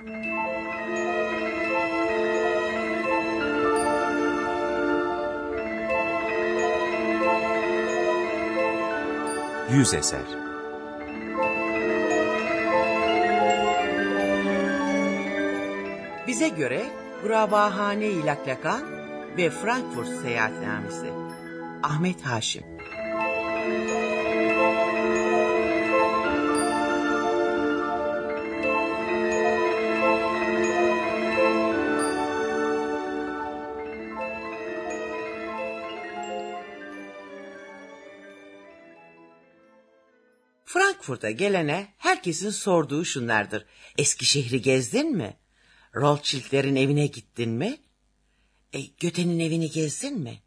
Yüz eser Bize göre Gurabahane-i Laklakan ve Frankfurt seyahatnamesi. Ahmet Haşim Frankfurt'a gelene herkesin sorduğu şunlardır. Eskişehir'i gezdin mi? Rothschild'lerin evine gittin mi? E, Göte'nin evini gezdin mi?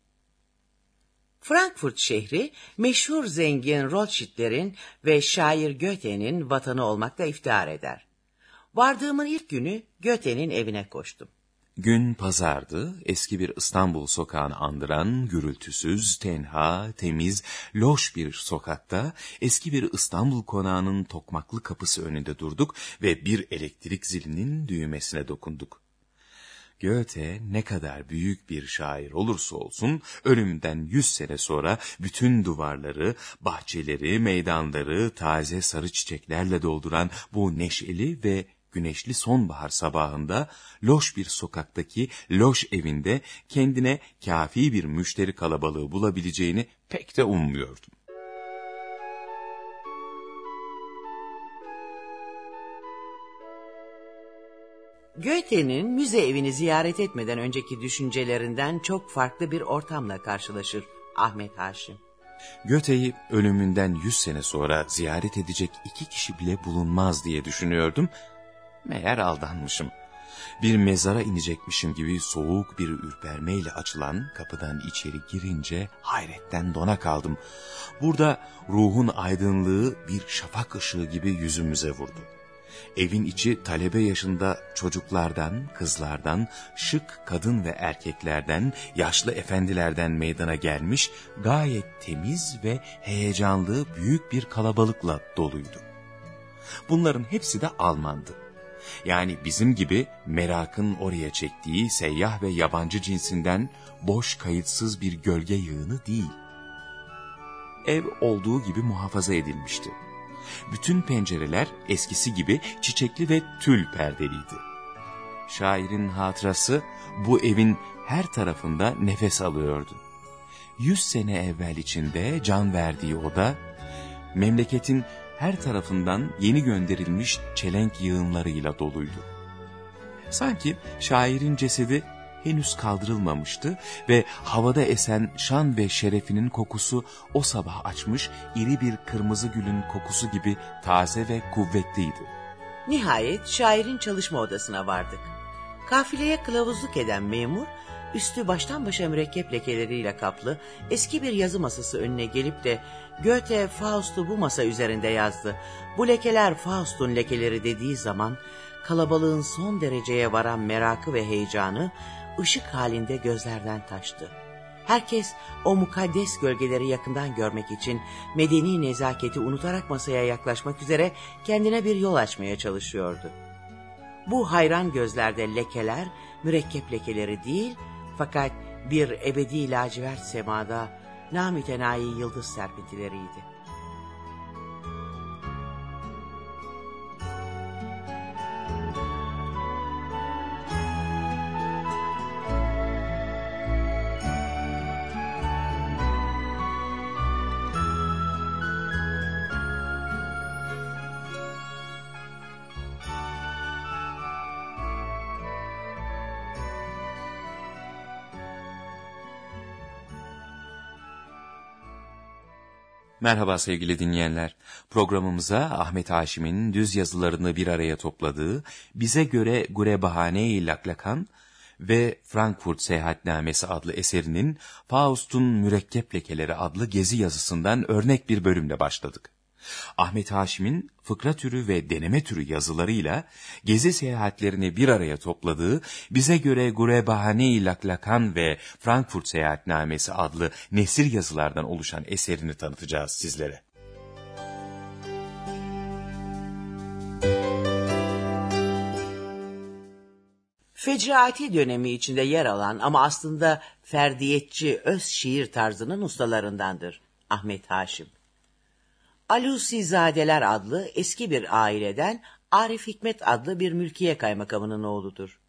Frankfurt şehri meşhur zengin Rothschild'lerin ve şair Göte'nin vatanı olmakla iftihar eder. Vardığımın ilk günü Göte'nin evine koştum. Gün pazardı, eski bir İstanbul sokağını andıran gürültüsüz, tenha, temiz, loş bir sokakta eski bir İstanbul konağının tokmaklı kapısı önünde durduk ve bir elektrik zilinin düğmesine dokunduk. Goethe ne kadar büyük bir şair olursa olsun ölümden yüz sene sonra bütün duvarları, bahçeleri, meydanları taze sarı çiçeklerle dolduran bu neşeli ve güneşli sonbahar sabahında loş bir sokaktaki loş evinde kendine kafi bir müşteri kalabalığı bulabileceğini pek de ummuyordum. Goethe'nin müze evini ziyaret etmeden önceki düşüncelerinden çok farklı bir ortamla karşılaşır Ahmet Haşim. Göte'yi ölümünden yüz sene sonra ziyaret edecek iki kişi bile bulunmaz diye düşünüyordum. Meğer aldanmışım. Bir mezara inecekmişim gibi soğuk bir ürpermeyle açılan kapıdan içeri girince hayretten dona kaldım. Burada ruhun aydınlığı bir şafak ışığı gibi yüzümüze vurdu. Evin içi talebe yaşında çocuklardan, kızlardan, şık kadın ve erkeklerden, yaşlı efendilerden meydana gelmiş, gayet temiz ve heyecanlı büyük bir kalabalıkla doluydu. Bunların hepsi de Almandı. Yani bizim gibi merakın oraya çektiği seyyah ve yabancı cinsinden boş kayıtsız bir gölge yığını değil. Ev olduğu gibi muhafaza edilmişti. Bütün pencereler eskisi gibi çiçekli ve tül perdeliydi. Şairin hatırası bu evin her tarafında nefes alıyordu. Yüz sene evvel içinde can verdiği oda, memleketin her tarafından yeni gönderilmiş çelenk yığınlarıyla doluydu. Sanki şairin cesedi henüz kaldırılmamıştı ve havada esen şan ve şerefinin kokusu o sabah açmış iri bir kırmızı gülün kokusu gibi taze ve kuvvetliydi. Nihayet şairin çalışma odasına vardık. Kafileye kılavuzluk eden memur, üstü baştan başa mürekkep lekeleriyle kaplı eski bir yazı masası önüne gelip de Goethe Faust'u bu masa üzerinde yazdı. Bu lekeler Faust'un lekeleri dediği zaman kalabalığın son dereceye varan merakı ve heyecanı ışık halinde gözlerden taştı. Herkes o mukaddes gölgeleri yakından görmek için medeni nezaketi unutarak masaya yaklaşmak üzere kendine bir yol açmaya çalışıyordu. Bu hayran gözlerde lekeler mürekkep lekeleri değil fakat bir ebedi lacivert semada namütenayi yıldız serpintileriydi. Merhaba sevgili dinleyenler. Programımıza Ahmet Haşim'in düz yazılarını bir araya topladığı Bize Göre Gurebahane-i Laklakan ve Frankfurt Seyahatnamesi adlı eserinin Faust'un Mürekkep Lekeleri adlı gezi yazısından örnek bir bölümle başladık. Ahmet Haşim'in fıkra türü ve deneme türü yazılarıyla gezi seyahatlerini bir araya topladığı bize göre Gurebahane-i Laklakan ve Frankfurt Seyahatnamesi adlı nesir yazılardan oluşan eserini tanıtacağız sizlere. Fecraati dönemi içinde yer alan ama aslında ferdiyetçi öz şiir tarzının ustalarındandır Ahmet Haşim. Alusizadeler adlı eski bir aileden Arif Hikmet adlı bir mülkiye kaymakamının oğludur.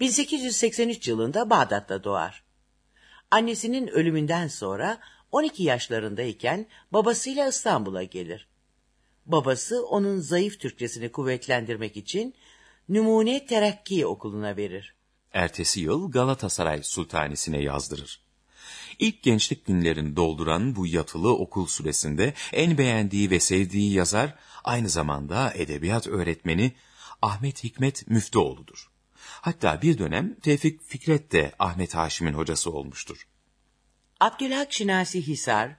1883 yılında Bağdat'ta doğar. Annesinin ölümünden sonra 12 yaşlarındayken babasıyla İstanbul'a gelir. Babası onun zayıf Türkçesini kuvvetlendirmek için Numune Terakki Okulu'na verir. Ertesi yıl Galatasaray Sultanisi'ne yazdırır. İlk gençlik günlerini dolduran bu yatılı okul süresinde en beğendiği ve sevdiği yazar aynı zamanda edebiyat öğretmeni Ahmet Hikmet Müftüoğlu'dur. Hatta bir dönem Tevfik Fikret de Ahmet Haşim'in hocası olmuştur. Abdülhak Şinasi Hisar,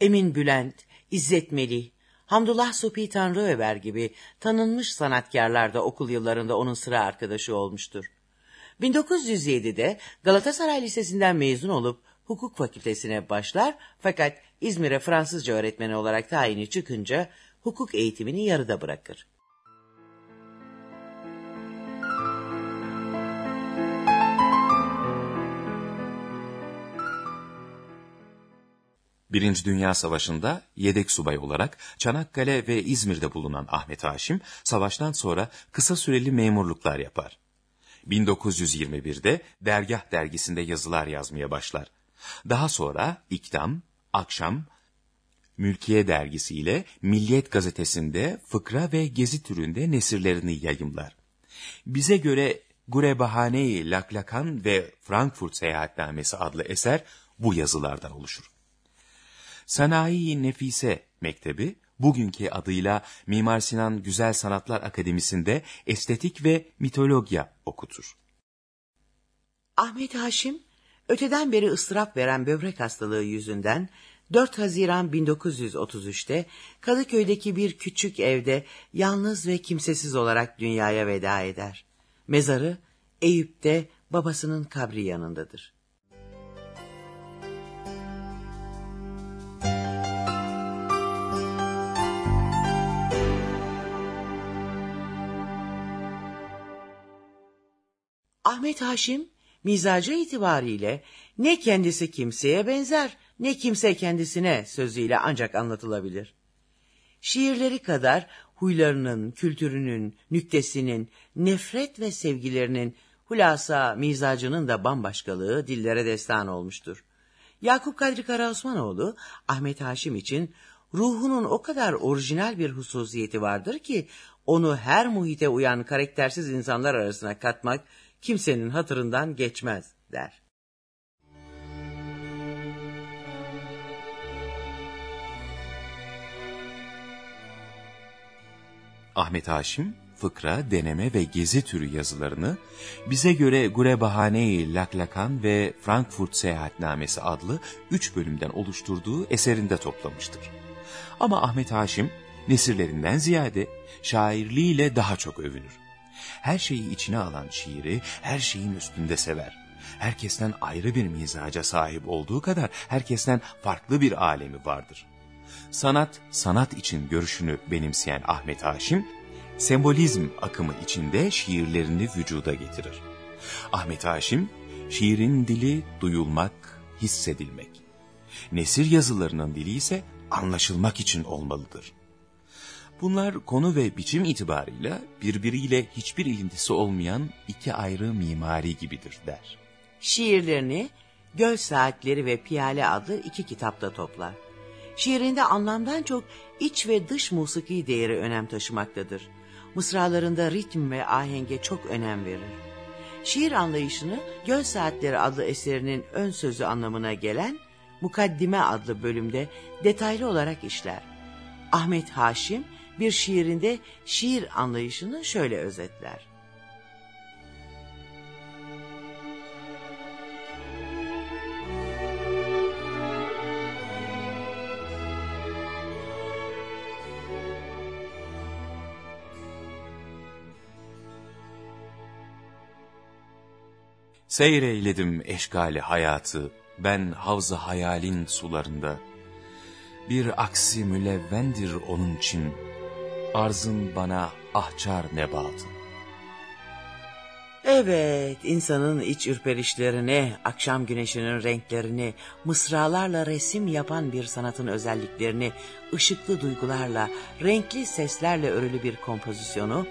Emin Bülent, İzzet Melih, Hamdullah Supi Tanrıöver gibi tanınmış sanatkarlar da okul yıllarında onun sıra arkadaşı olmuştur. 1907'de Galatasaray Lisesi'nden mezun olup hukuk fakültesine başlar fakat İzmir'e Fransızca öğretmeni olarak tayini çıkınca hukuk eğitimini yarıda bırakır. Birinci Dünya Savaşı'nda yedek subay olarak Çanakkale ve İzmir'de bulunan Ahmet Haşim, savaştan sonra kısa süreli memurluklar yapar. 1921'de Dergah dergisinde yazılar yazmaya başlar. Daha sonra İktam, Akşam, Mülkiye dergisi ile Milliyet gazetesinde fıkra ve gezi türünde nesirlerini yayımlar. Bize göre Gurebahane-i Laklakan ve Frankfurt Seyahatnamesi adlı eser bu yazılardan oluşur. Sanayi Nefise Mektebi, bugünkü adıyla Mimar Sinan Güzel Sanatlar Akademisi'nde estetik ve mitologya okutur. Ahmet Haşim, öteden beri ıstırap veren böbrek hastalığı yüzünden 4 Haziran 1933'te Kadıköy'deki bir küçük evde yalnız ve kimsesiz olarak dünyaya veda eder. Mezarı Eyüp'te babasının kabri yanındadır. Ahmet Haşim mizacı itibariyle ne kendisi kimseye benzer ne kimse kendisine sözüyle ancak anlatılabilir. Şiirleri kadar huylarının, kültürünün, nüktesinin, nefret ve sevgilerinin, hulasa mizacının da bambaşkalığı dillere destan olmuştur. Yakup Kadri Karaosmanoğlu, Ahmet Haşim için ruhunun o kadar orijinal bir hususiyeti vardır ki, onu her muhite uyan karaktersiz insanlar arasına katmak kimsenin hatırından geçmez der. Ahmet Haşim, fıkra, deneme ve gezi türü yazılarını bize göre Gurebahane-i Laklakan ve Frankfurt Seyahatnamesi adlı üç bölümden oluşturduğu eserinde toplamıştır. Ama Ahmet Haşim nesirlerinden ziyade şairliğiyle daha çok övünür. Her şeyi içine alan şiiri her şeyin üstünde sever. Herkesten ayrı bir mizaca sahip olduğu kadar herkesten farklı bir alemi vardır. Sanat, sanat için görüşünü benimseyen Ahmet Haşim, sembolizm akımı içinde şiirlerini vücuda getirir. Ahmet Haşim, şiirin dili duyulmak, hissedilmek. Nesir yazılarının dili ise anlaşılmak için olmalıdır. Bunlar konu ve biçim itibarıyla birbiriyle hiçbir ilintisi olmayan iki ayrı mimari gibidir der. Şiirlerini Göl Saatleri ve Piyale adlı iki kitapta toplar. Şiirinde anlamdan çok iç ve dış musiki değeri önem taşımaktadır. Mısralarında ritim ve ahenge çok önem verir. Şiir anlayışını Göl Saatleri adlı eserinin ön sözü anlamına gelen Mukaddime adlı bölümde detaylı olarak işler. Ahmet Haşim bir şiirinde şiir anlayışını şöyle özetler. Seyreyledim eşgali hayatı, ben havza hayalin sularında. Bir aksi mülevvendir onun için, arzın bana ahçar nebatı. Evet, insanın iç ürperişlerini, akşam güneşinin renklerini, mısralarla resim yapan bir sanatın özelliklerini, ışıklı duygularla, renkli seslerle örülü bir kompozisyonu,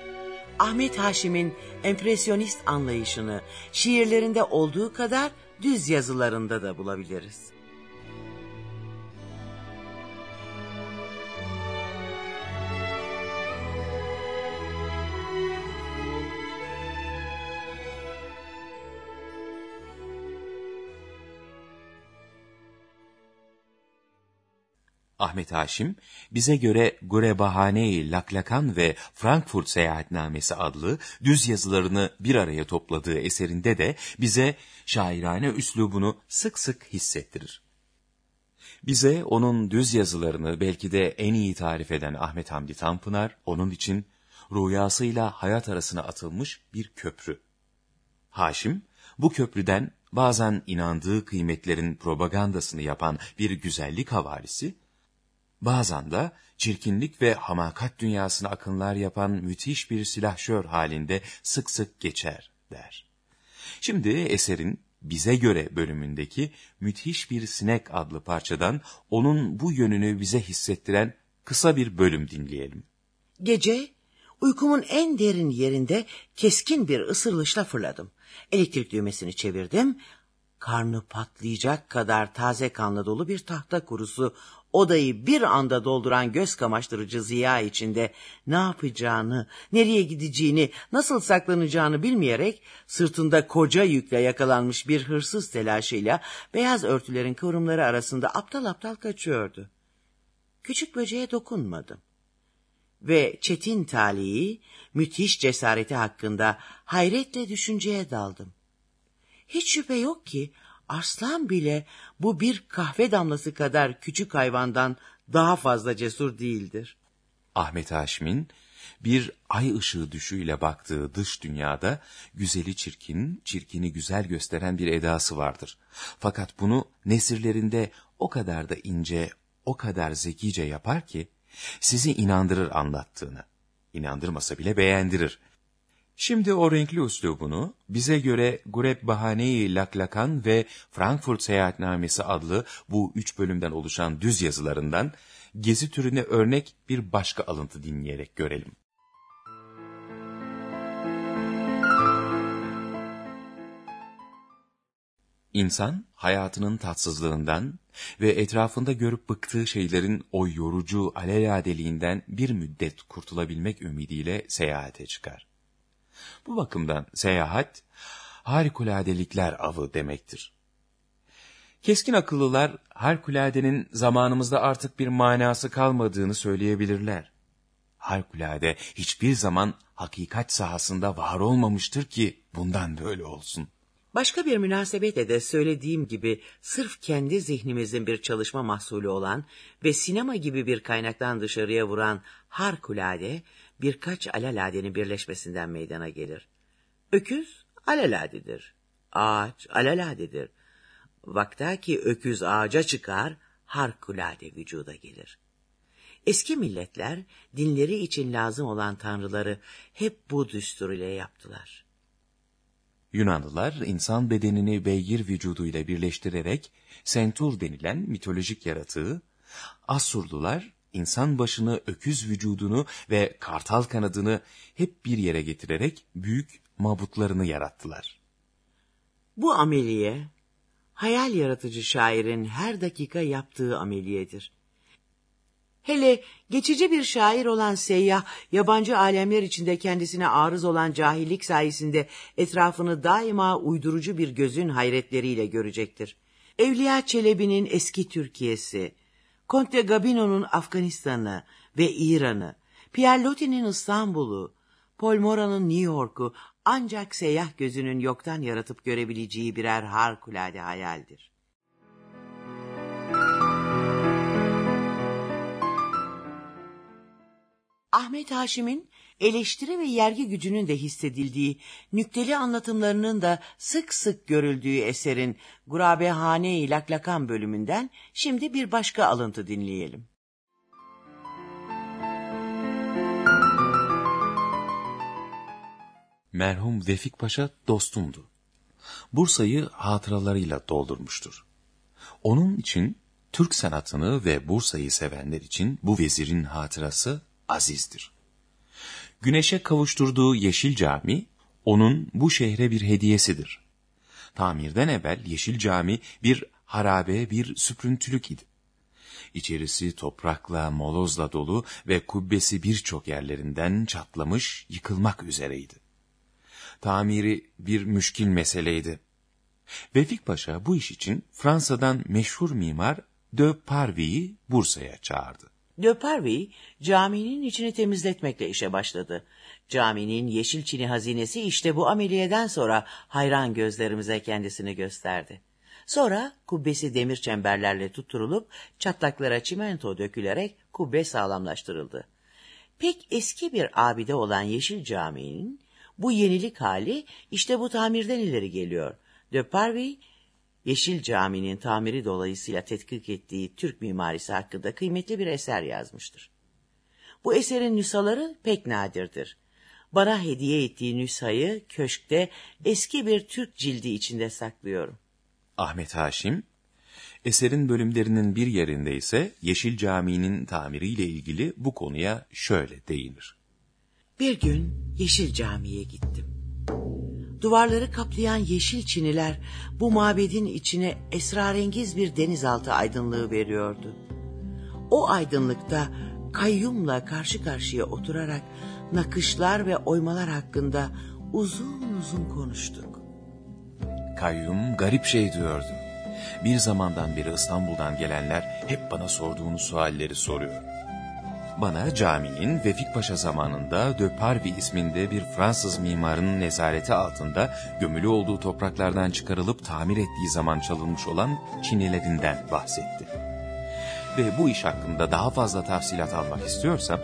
Ahmet Haşim'in empresyonist anlayışını şiirlerinde olduğu kadar düz yazılarında da bulabiliriz. Ahmet Haşim, bize göre Gurebahane-i Laklakan ve Frankfurt Seyahatnamesi adlı düz yazılarını bir araya topladığı eserinde de bize şairane üslubunu sık sık hissettirir. Bize onun düz yazılarını belki de en iyi tarif eden Ahmet Hamdi Tanpınar, onun için rüyasıyla hayat arasına atılmış bir köprü. Haşim, bu köprüden bazen inandığı kıymetlerin propagandasını yapan bir güzellik havalisi, bazen de çirkinlik ve hamakat dünyasına akınlar yapan müthiş bir silahşör halinde sık sık geçer der. Şimdi eserin bize göre bölümündeki müthiş bir sinek adlı parçadan onun bu yönünü bize hissettiren kısa bir bölüm dinleyelim. Gece uykumun en derin yerinde keskin bir ısırılışla fırladım. Elektrik düğmesini çevirdim. Karnı patlayacak kadar taze kanla dolu bir tahta kurusu odayı bir anda dolduran göz kamaştırıcı ziya içinde ne yapacağını, nereye gideceğini, nasıl saklanacağını bilmeyerek sırtında koca yükle yakalanmış bir hırsız telaşıyla beyaz örtülerin kıvrımları arasında aptal aptal kaçıyordu. Küçük böceğe dokunmadım. Ve çetin talihi, müthiş cesareti hakkında hayretle düşünceye daldım. Hiç şüphe yok ki Arslan bile bu bir kahve damlası kadar küçük hayvandan daha fazla cesur değildir. Ahmet Haşim'in bir ay ışığı düşüyle baktığı dış dünyada güzeli çirkin, çirkini güzel gösteren bir edası vardır. Fakat bunu nesirlerinde o kadar da ince, o kadar zekice yapar ki sizi inandırır anlattığını. İnandırmasa bile beğendirir. Şimdi o renkli üslubunu bize göre Gureb Bahane-i Laklakan ve Frankfurt Seyahatnamesi adlı bu üç bölümden oluşan düz yazılarından gezi türüne örnek bir başka alıntı dinleyerek görelim. İnsan hayatının tatsızlığından ve etrafında görüp bıktığı şeylerin o yorucu alelade bir müddet kurtulabilmek ümidiyle seyahate çıkar. Bu bakımdan seyahat harikuladelikler avı demektir. Keskin akıllılar harikuladenin zamanımızda artık bir manası kalmadığını söyleyebilirler. Harikulade hiçbir zaman hakikat sahasında var olmamıştır ki bundan böyle olsun. Başka bir münasebetle de söylediğim gibi sırf kendi zihnimizin bir çalışma mahsulü olan ve sinema gibi bir kaynaktan dışarıya vuran harikulade birkaç alaladenin birleşmesinden meydana gelir. Öküz alaladedir. Ağaç alaladedir. Vaktaki öküz ağaca çıkar, harikulade vücuda gelir. Eski milletler dinleri için lazım olan tanrıları hep bu düstur ile yaptılar. Yunanlılar insan bedenini beygir vücuduyla birleştirerek sentur denilen mitolojik yaratığı, Asurlular insan başını, öküz vücudunu ve kartal kanadını hep bir yere getirerek büyük mabutlarını yarattılar. Bu ameliye, hayal yaratıcı şairin her dakika yaptığı ameliyedir. Hele geçici bir şair olan seyyah, yabancı alemler içinde kendisine arız olan cahillik sayesinde etrafını daima uydurucu bir gözün hayretleriyle görecektir. Evliya Çelebi'nin eski Türkiye'si, Conte Gabino'nun Afganistan'ı ve İran'ı, Pierre Loti'nin İstanbul'u, Paul Mora'nın New York'u ancak seyyah gözünün yoktan yaratıp görebileceği birer harikulade hayaldir. Ahmet Haşim'in eleştiri ve yergi gücünün de hissedildiği, nükteli anlatımlarının da sık sık görüldüğü eserin Gurabehane-i Laklakan bölümünden şimdi bir başka alıntı dinleyelim. Merhum Vefik Paşa dostumdu. Bursa'yı hatıralarıyla doldurmuştur. Onun için Türk sanatını ve Bursa'yı sevenler için bu vezirin hatırası azizdir. Güneşe kavuşturduğu Yeşil Cami, onun bu şehre bir hediyesidir. Tamirden evvel Yeşil Cami bir harabe, bir süprüntülük idi. İçerisi toprakla, molozla dolu ve kubbesi birçok yerlerinden çatlamış, yıkılmak üzereydi. Tamiri bir müşkil meseleydi. Vefik Paşa bu iş için Fransa'dan meşhur mimar de Parvy'yi Bursa'ya çağırdı. De Parvy caminin içini temizletmekle işe başladı. Caminin yeşil çini hazinesi işte bu ameliyeden sonra hayran gözlerimize kendisini gösterdi. Sonra kubbesi demir çemberlerle tutturulup çatlaklara çimento dökülerek kubbe sağlamlaştırıldı. Pek eski bir abide olan Yeşil Camii'nin bu yenilik hali işte bu tamirden ileri geliyor. De Parvy, Yeşil Camii'nin tamiri dolayısıyla tetkik ettiği Türk mimarisi hakkında kıymetli bir eser yazmıştır. Bu eserin nüshaları pek nadirdir. Bana hediye ettiği nüshayı köşkte eski bir Türk cildi içinde saklıyorum. Ahmet Haşim, eserin bölümlerinin bir yerinde ise Yeşil Camii'nin tamiriyle ilgili bu konuya şöyle değinir. Bir gün Yeşil Camii'ye gittim. Duvarları kaplayan yeşil çiniler bu mabedin içine esrarengiz bir denizaltı aydınlığı veriyordu. O aydınlıkta kayyumla karşı karşıya oturarak nakışlar ve oymalar hakkında uzun uzun konuştuk. Kayyum garip şey diyordu. Bir zamandan beri İstanbul'dan gelenler hep bana sorduğunu sualleri soruyor. Bana caminin Vefik Paşa zamanında De Parvi isminde bir Fransız mimarının nezareti altında gömülü olduğu topraklardan çıkarılıp tamir ettiği zaman çalınmış olan çinilerinden bahsetti. Ve bu iş hakkında daha fazla tafsilat almak istiyorsam,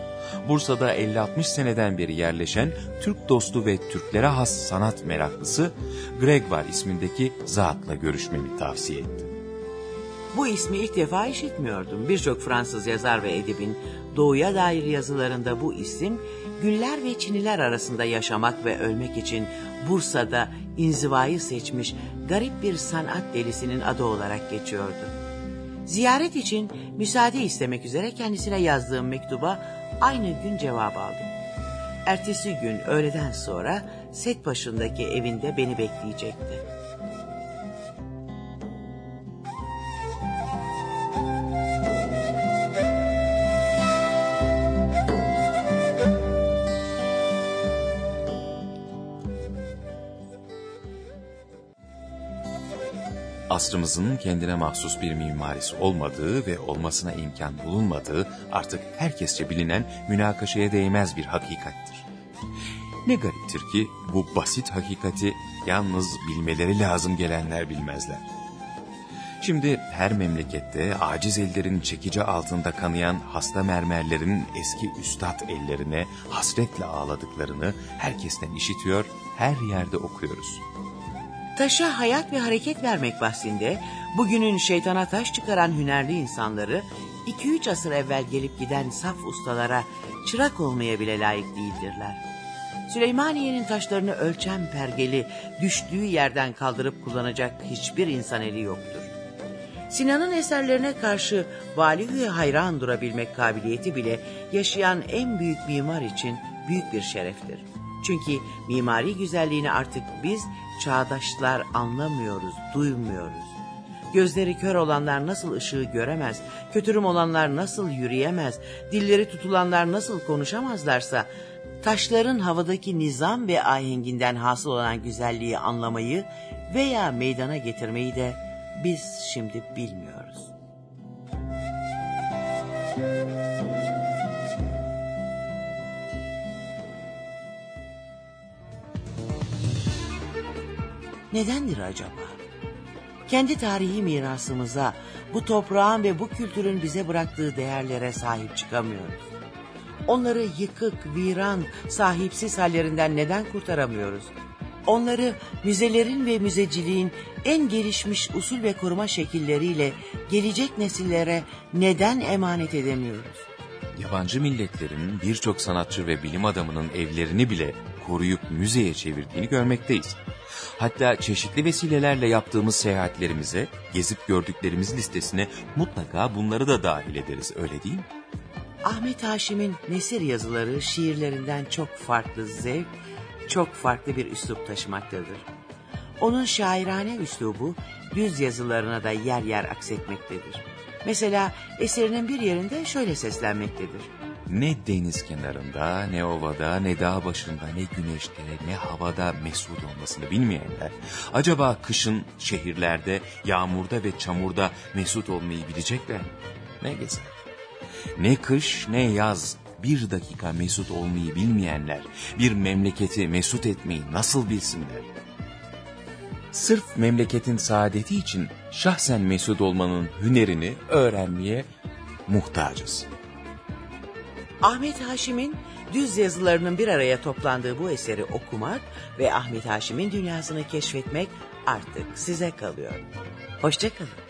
Bursa'da 50-60 seneden beri yerleşen Türk dostu ve Türklere has sanat meraklısı Gregoire ismindeki zatla görüşmemi tavsiye etti. Bu ismi ilk defa işitmiyordum. Birçok Fransız yazar ve edibin doğuya dair yazılarında bu isim Güller ve Çiniler arasında yaşamak ve ölmek için Bursa'da inzivayı seçmiş garip bir sanat delisinin adı olarak geçiyordu. Ziyaret için müsaade istemek üzere kendisine yazdığım mektuba aynı gün cevap aldım. Ertesi gün öğleden sonra set başındaki evinde beni bekleyecekti. Asrımızın kendine mahsus bir mimarisi olmadığı ve olmasına imkan bulunmadığı artık herkesçe bilinen münakaşaya değmez bir hakikattir. Ne gariptir ki bu basit hakikati yalnız bilmeleri lazım gelenler bilmezler. Şimdi her memlekette aciz ellerin çekici altında kanayan hasta mermerlerin eski üstad ellerine hasretle ağladıklarını herkesten işitiyor, her yerde okuyoruz. Taşa hayat ve hareket vermek bahsinde bugünün şeytana taş çıkaran hünerli insanları 2-3 asır evvel gelip giden saf ustalara çırak olmaya bile layık değildirler. Süleymaniye'nin taşlarını ölçen pergeli düştüğü yerden kaldırıp kullanacak hiçbir insan eli yoktur. Sinan'ın eserlerine karşı vali ve hayran durabilmek kabiliyeti bile yaşayan en büyük mimar için büyük bir şereftir. Çünkü mimari güzelliğini artık biz çağdaşlar anlamıyoruz, duymuyoruz. Gözleri kör olanlar nasıl ışığı göremez, kötürüm olanlar nasıl yürüyemez, dilleri tutulanlar nasıl konuşamazlarsa, taşların havadaki nizam ve ahenginden hasıl olan güzelliği anlamayı veya meydana getirmeyi de biz şimdi bilmiyoruz. Nedendir acaba? Kendi tarihi mirasımıza, bu toprağın ve bu kültürün bize bıraktığı değerlere sahip çıkamıyoruz. Onları yıkık, viran, sahipsiz hallerinden neden kurtaramıyoruz? Onları müzelerin ve müzeciliğin en gelişmiş usul ve koruma şekilleriyle gelecek nesillere neden emanet edemiyoruz? Yabancı milletlerin birçok sanatçı ve bilim adamının evlerini bile koruyup müzeye çevirdiğini görmekteyiz. Hatta çeşitli vesilelerle yaptığımız seyahatlerimize, gezip gördüklerimiz listesine mutlaka bunları da dahil ederiz öyle değil mi? Ahmet Haşim'in nesir yazıları şiirlerinden çok farklı zevk, çok farklı bir üslup taşımaktadır. Onun şairane üslubu düz yazılarına da yer yer aksetmektedir. Mesela eserinin bir yerinde şöyle seslenmektedir. Ne deniz kenarında, ne ovada, ne dağ başında, ne güneşte, ne havada mesut olmasını bilmeyenler, acaba kışın şehirlerde, yağmurda ve çamurda mesut olmayı bilecekler Ne güzel. Ne kış ne yaz bir dakika mesut olmayı bilmeyenler, bir memleketi mesut etmeyi nasıl bilsinler? Sırf memleketin saadeti için şahsen mesut olmanın hünerini öğrenmeye muhtacız. Ahmet Haşim'in düz yazılarının bir araya toplandığı bu eseri okumak ve Ahmet Haşim'in dünyasını keşfetmek artık size kalıyor. Hoşçakalın.